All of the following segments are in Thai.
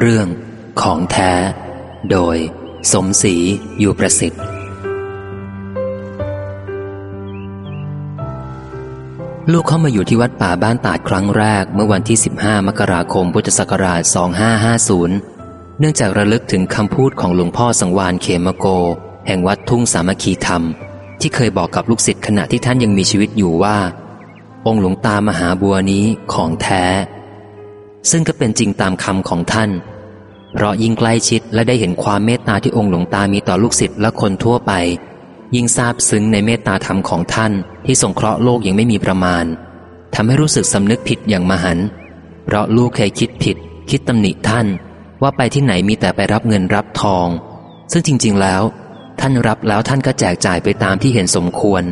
เรื่องของแท้ โดย สมศรีอยู่ประสิทธิ์ ลูกเข้ามาอยู่ที่วัดป่าบ้านตาดครั้งแรกเมื่อวันที่ 15 มกราคม พุทธศักราช 2550 เนื่องจากระลึกถึงคำพูดของหลวงพ่อสังวานเขมโก แห่งวัดทุ่งสามัคคีธรรม ที่เคยบอกกับลูกศิษย์ขณะที่ท่านยังมีชีวิตอยู่ว่า องค์หลวงตามหาบัวนี้ของแท้ ซึ่งก็เป็นจริงตามคำของท่าน เพราะยิ่งใกล้ชิดและได้เห็นความเมตตาที่องค์หลวงตามีต่อลูกศิษย์และคนทั่วไป ยิ่งซาบซึ้งในเมตตาธรรมของท่าน ที่สงเคราะห์โลกยังไม่มีประมาณทำให้รู้สึกสำนึกผิดอย่างมหันต์เพราะลูกเคยคิดผิด คิดตำหนิท่าน ว่าไปที่ไหนมีแต่ไปรับเงินรับทอง ซึ่งจริง ๆ แล้ว ท่านรับแล้วท่านก็แจกจ่ายไปตามที่เห็นสมควร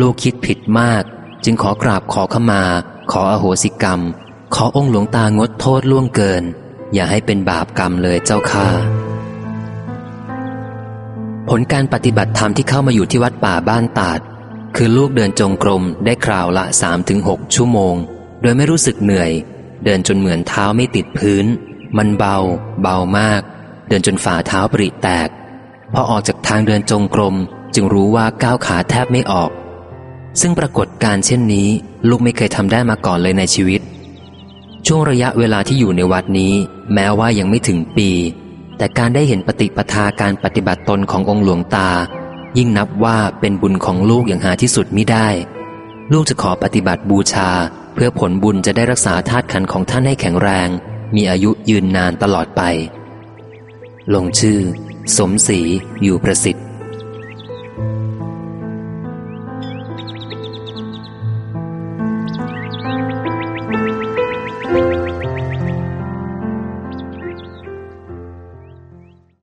ลูกคิดผิดมาก จึงขอกราบขอขมา ขออโหสิกรรม ขอองค์หลวงตางดโทษล่วงเกิน อย่าให้เป็นบาปกรรมเลยเจ้าค่าผลการปฏิบัติธรรมที่เข้ามาอยู่ที่วัดป่าบ้านตาด คือลูกเดินจงกรมได้คราวละสามถึงหกชั่วโมง โดยไม่รู้สึกเหนื่อย เดินจนเหมือนเท้าไม่ติดพื้น มันเบา เบามาก เดินจนฝ่าเท้าปริแตก พอออกจากทางเดินจงกรมจึงรู้ว่าก้าวขาแทบไม่ออก ซึ่งปรากฏการเช่นนี้ ลูกไม่เคยทำได้มาก่อนเลยในชีวิต ช่วงระยะเวลาที่อยู่ในวัดนี้ แม้ว่ายังไม่ถึงปี แต่การได้เห็นปฏิปทาการปฏิบัติตนขององค์หลวงตา ยิ่งนับว่าเป็นบุญของลูกอย่างหาที่สุดมิได้ ลูกจะขอปฏิบัติบูชา เพื่อผลบุญจะได้รักษาธาตุขันของท่านให้แข็งแรง มีอายุยืนนานตลอดไป ลงชื่อ สมศรีอยู่ประสิทธิ์